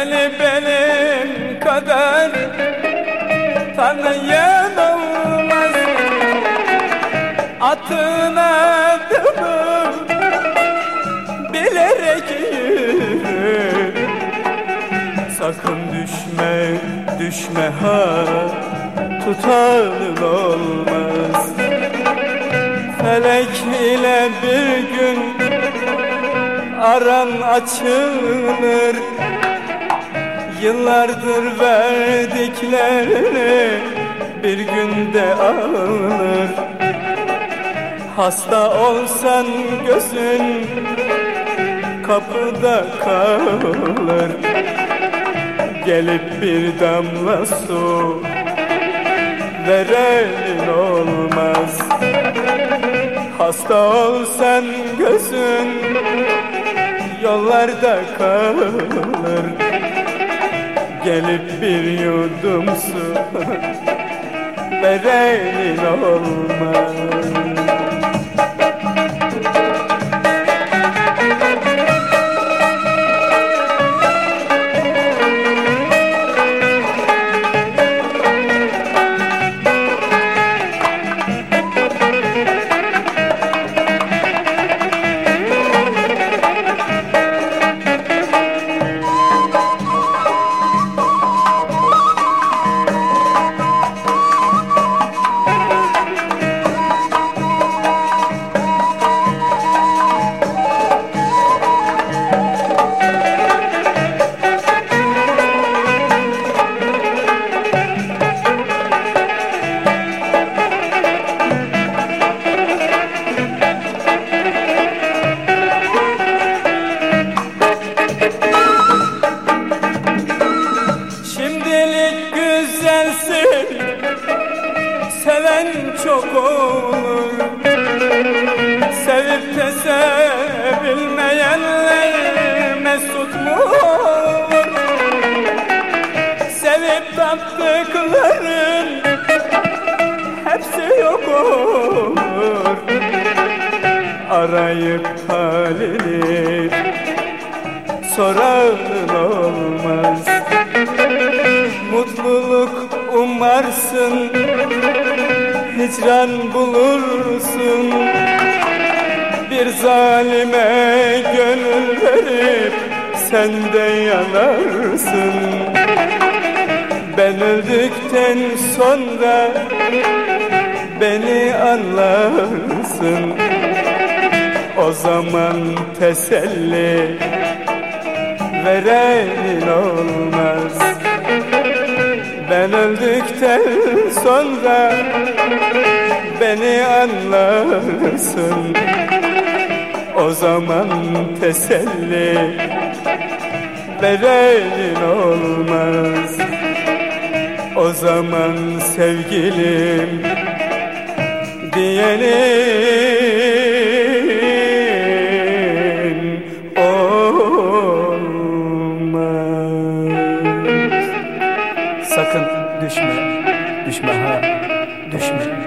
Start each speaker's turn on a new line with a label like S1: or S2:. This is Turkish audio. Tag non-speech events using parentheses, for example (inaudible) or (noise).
S1: Seni benim kadar tanıyan olmaz. Atın adımı bilerek yürü Sakın düşme, düşme ha Tutanın olmaz. Felek ile bir gün aran açılır Yıllardır verdiklerini bir günde alır. Hasta olsan gözün kapıda kalır. Gelip bir damla su verenin olmaz. Hasta olsan gözün yollarda kalır Gelip bir yudum su verenin (laughs) olmaz Seven çok olur. Sevip de sevilmeyenler mesut mu olur? Sevip taptıkların hepsi yok olur. Arayıp halini soran olmaz Hicran bulursun. Bir zalime gönül verip Sen de yanarsın. Ben öldükten sonra Beni anlarsın. O zaman teselli verenin olmaz. Ben öldükten sonra beni anlarsın. O zaman teselli verenin olmaz. O zaman sevgilim diyenin olmaz. Sakın düşme, düşme ha, düşme